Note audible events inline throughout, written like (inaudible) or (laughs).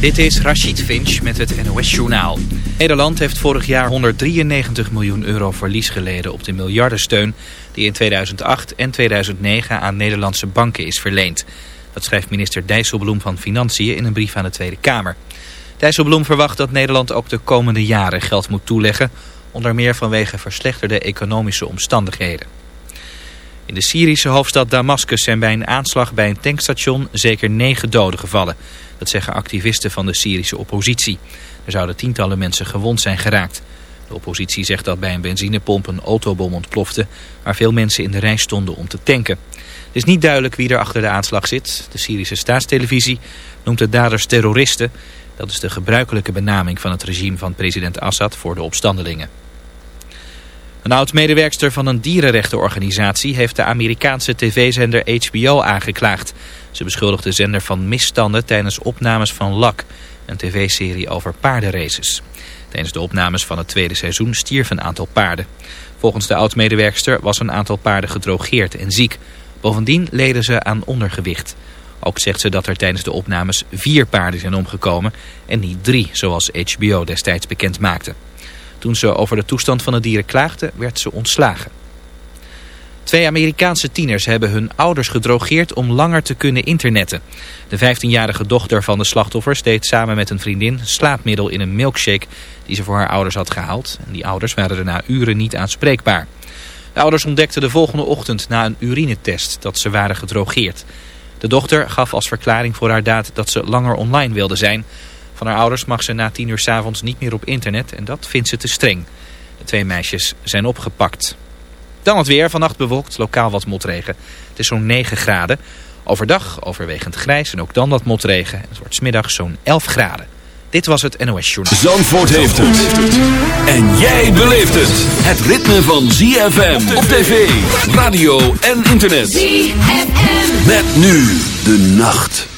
Dit is Rachid Finch met het NOS Journaal. Nederland heeft vorig jaar 193 miljoen euro verlies geleden op de miljardensteun die in 2008 en 2009 aan Nederlandse banken is verleend. Dat schrijft minister Dijsselbloem van Financiën in een brief aan de Tweede Kamer. Dijsselbloem verwacht dat Nederland ook de komende jaren geld moet toeleggen, onder meer vanwege verslechterde economische omstandigheden. In de Syrische hoofdstad Damascus zijn bij een aanslag bij een tankstation zeker negen doden gevallen. Dat zeggen activisten van de Syrische oppositie. Er zouden tientallen mensen gewond zijn geraakt. De oppositie zegt dat bij een benzinepomp een autobom ontplofte... waar veel mensen in de rij stonden om te tanken. Het is niet duidelijk wie er achter de aanslag zit. De Syrische staatstelevisie noemt de daders terroristen. Dat is de gebruikelijke benaming van het regime van president Assad voor de opstandelingen. Een oud-medewerkster van een dierenrechtenorganisatie heeft de Amerikaanse tv-zender HBO aangeklaagd. Ze beschuldigt de zender van misstanden tijdens opnames van LAK, een tv-serie over paardenraces. Tijdens de opnames van het tweede seizoen stierf een aantal paarden. Volgens de oud-medewerkster was een aantal paarden gedrogeerd en ziek. Bovendien leden ze aan ondergewicht. Ook zegt ze dat er tijdens de opnames vier paarden zijn omgekomen en niet drie, zoals HBO destijds bekend maakte. Toen ze over de toestand van de dieren klaagde, werd ze ontslagen. Twee Amerikaanse tieners hebben hun ouders gedrogeerd om langer te kunnen internetten. De 15-jarige dochter van de slachtoffers deed samen met een vriendin slaapmiddel in een milkshake die ze voor haar ouders had gehaald. En die ouders waren daarna uren niet aanspreekbaar. De ouders ontdekten de volgende ochtend na een urinetest dat ze waren gedrogeerd. De dochter gaf als verklaring voor haar daad dat ze langer online wilde zijn. Van haar ouders mag ze na tien uur s avonds niet meer op internet en dat vindt ze te streng. De twee meisjes zijn opgepakt. Dan het weer, vannacht bewolkt, lokaal wat motregen. Het is zo'n 9 graden. Overdag overwegend grijs en ook dan wat motregen. Het wordt smiddag zo'n 11 graden. Dit was het NOS Journal. Zandvoort heeft het. En jij beleeft het. Het ritme van ZFM op tv, radio en internet. ZFM. Met nu de nacht.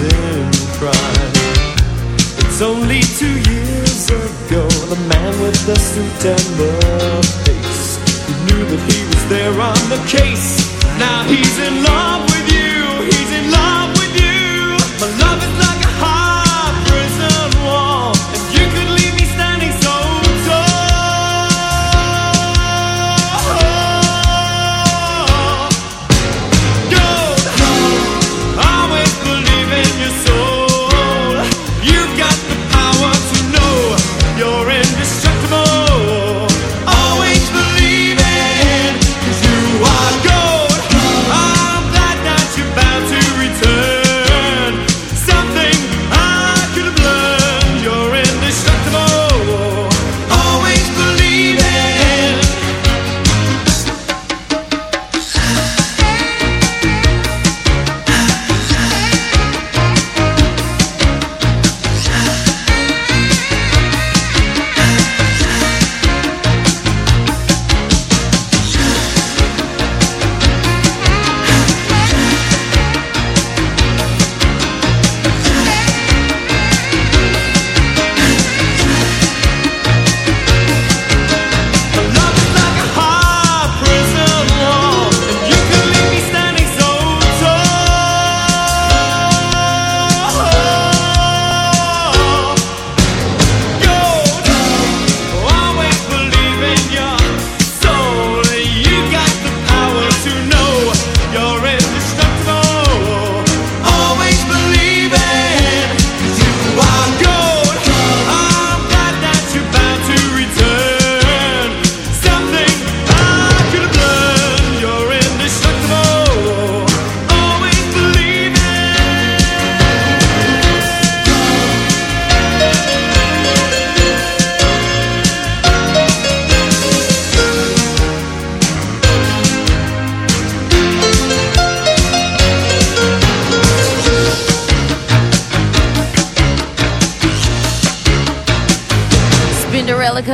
in crime. It's only two years ago, the man with the suit and the face. He knew that he was there on the case. Now he's in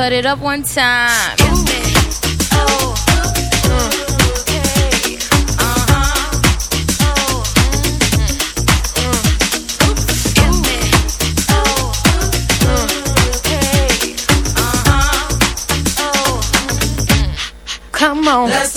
Cut it up one time. Come on. Let's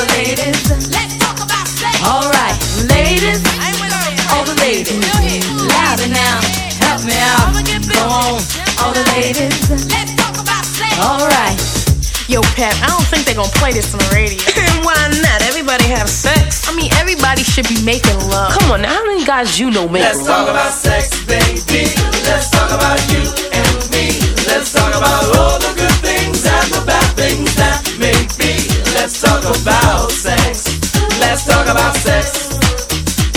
The ladies. Let's talk about sex. All right, ladies, all the ladies, louder now, help me out. Come on, all the ladies. Let's talk about sex. All right. Yo, Pep, I don't think they're gonna play this on the radio. (laughs) And why not? Everybody have sex. I mean, everybody should be making love. Come on, now, how many guys you know make Let's talk about sex, baby. Let's talk about you and me. Let's talk about all the good things and the bad things that may be. Let's talk about sex. Let's talk about sex.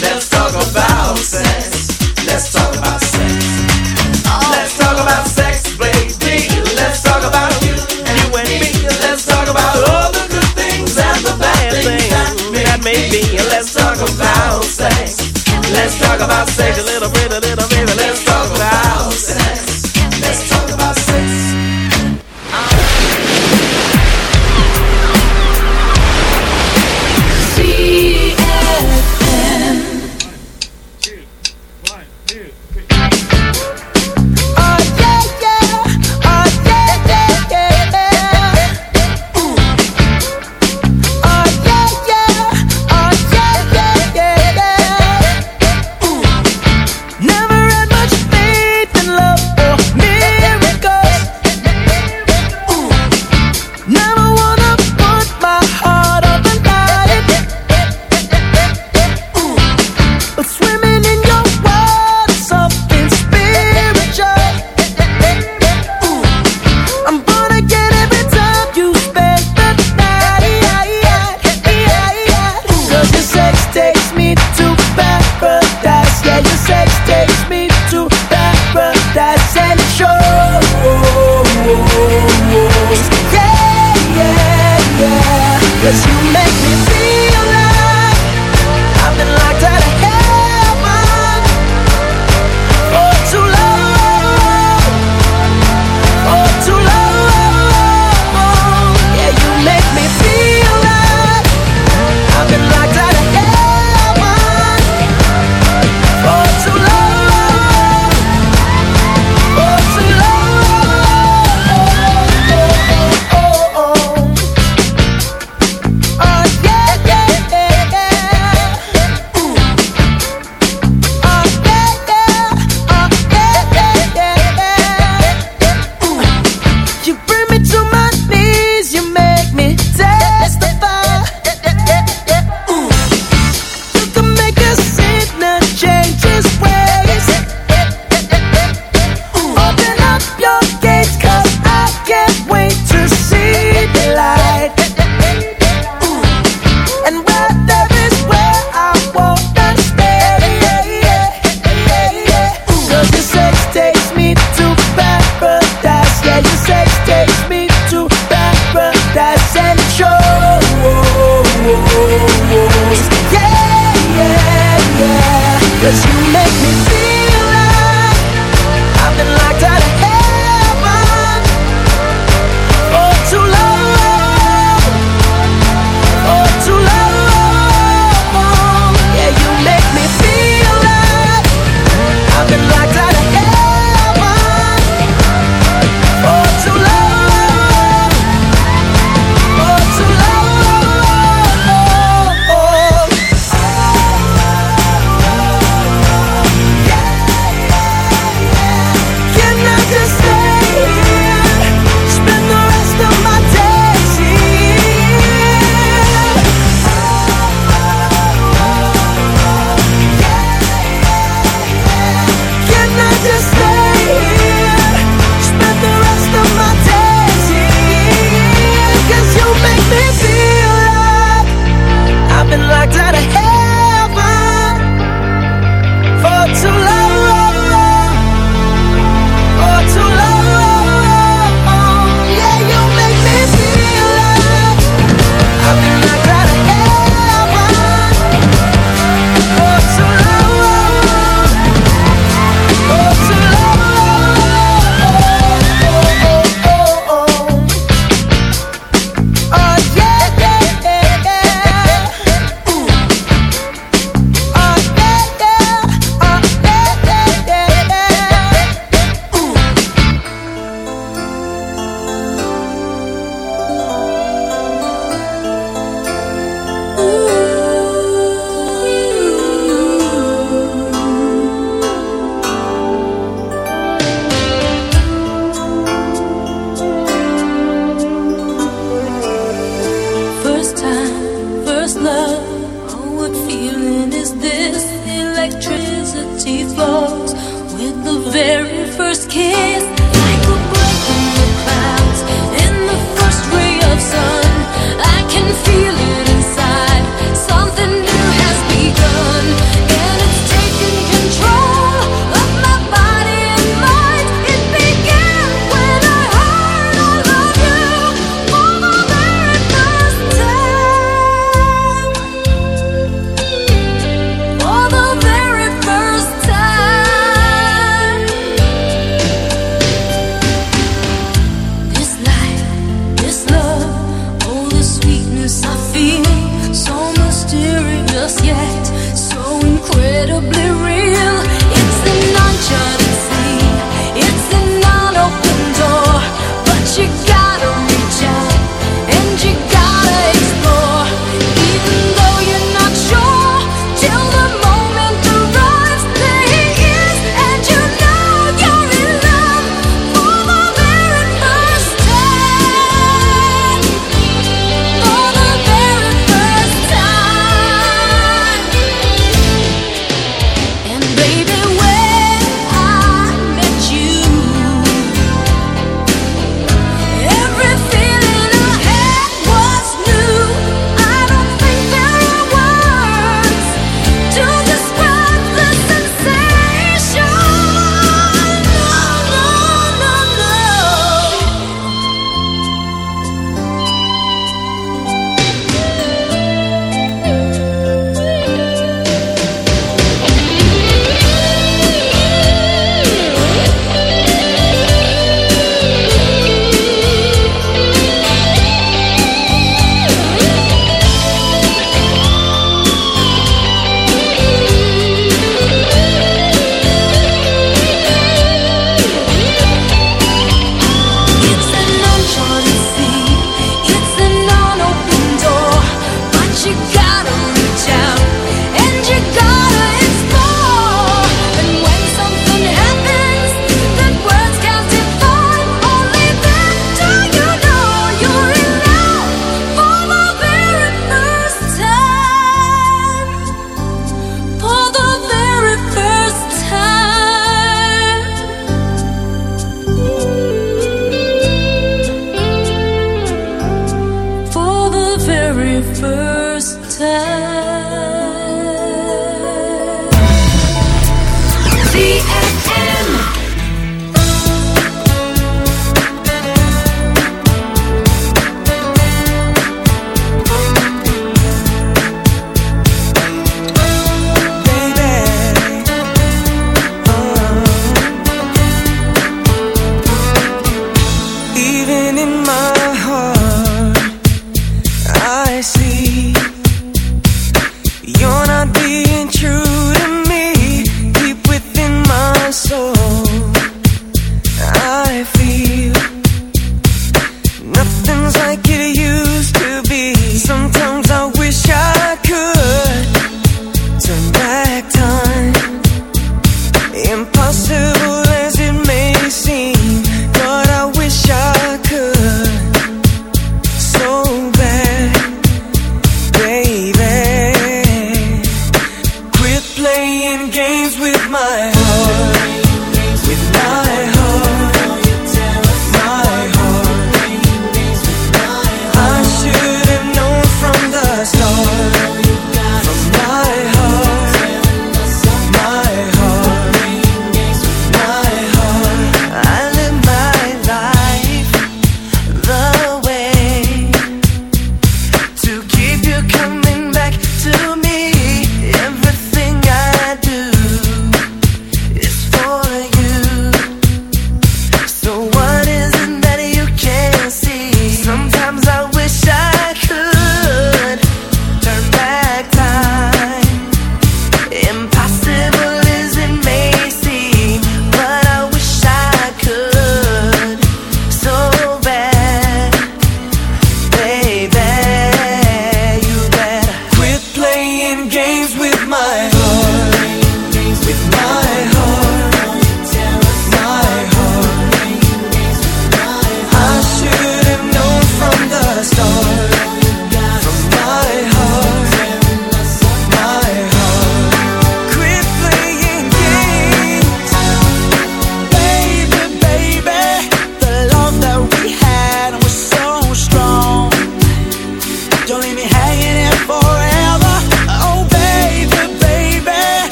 Let's talk about sex. Let's talk about sex. Let's talk about sex, baby. Let's talk about you and me. Let's talk about all the good things and the bad things that may be. Let's talk about sex. Let's talk about sex. A little bit, a little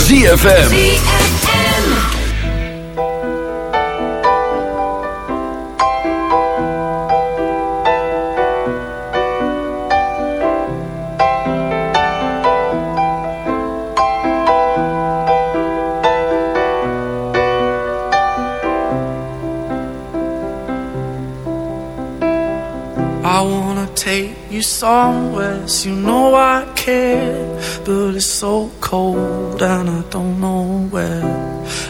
ZFM.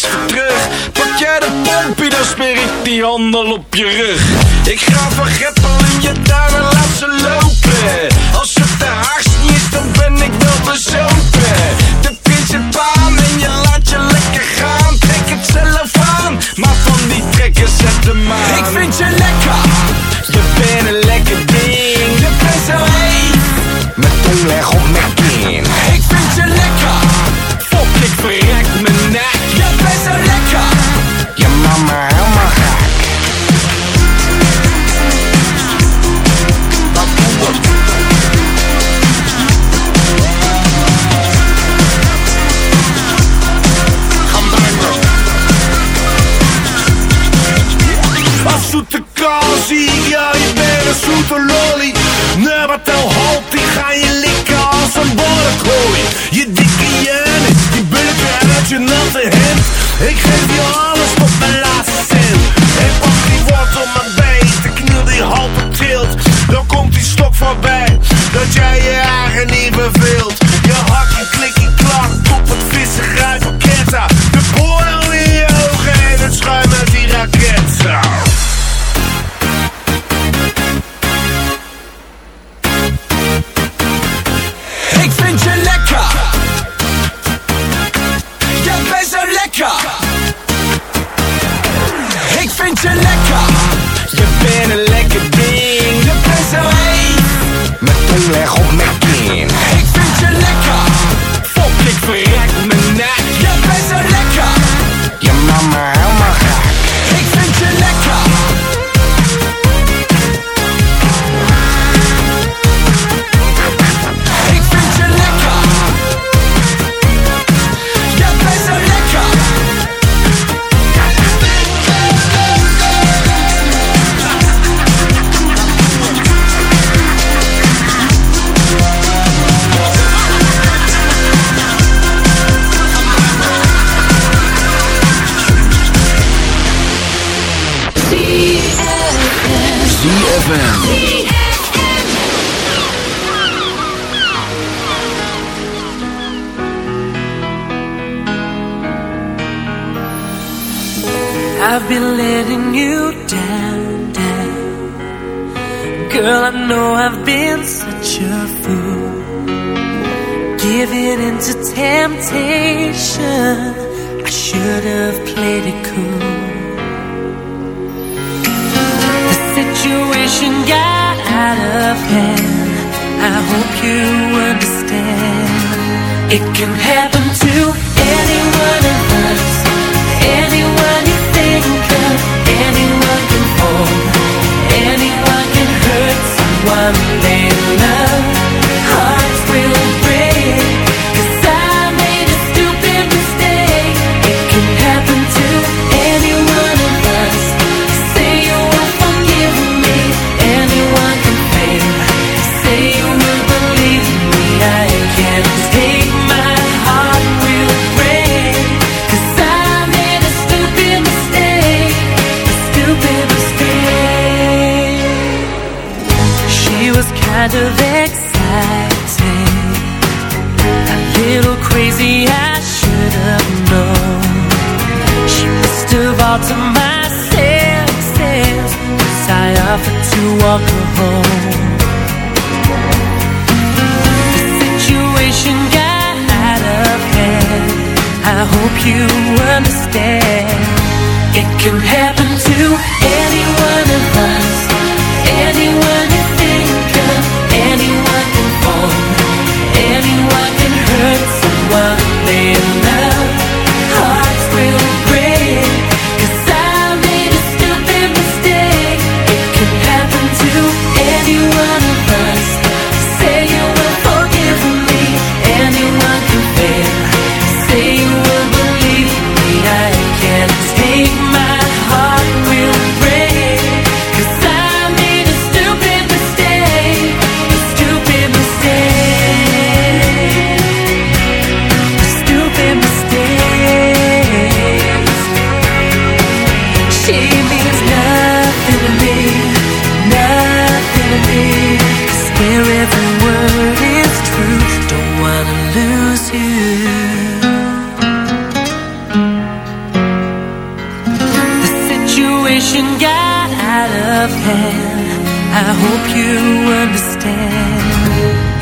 terug. Pak jij de pompie, dan smeer ik die handel op je rug. Ik ga van in je tuin en laat ze lopen. Als het de haast niet is, dan ben ik wel bezopen. De pint je baan en je laat je lekker gaan. Trek het zelf aan, maar van die trekken zet de maan. Ik vind je lekker. to walk her home. The situation got out of hand. I hope you understand. It can happen.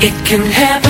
It can happen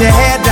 Your head down.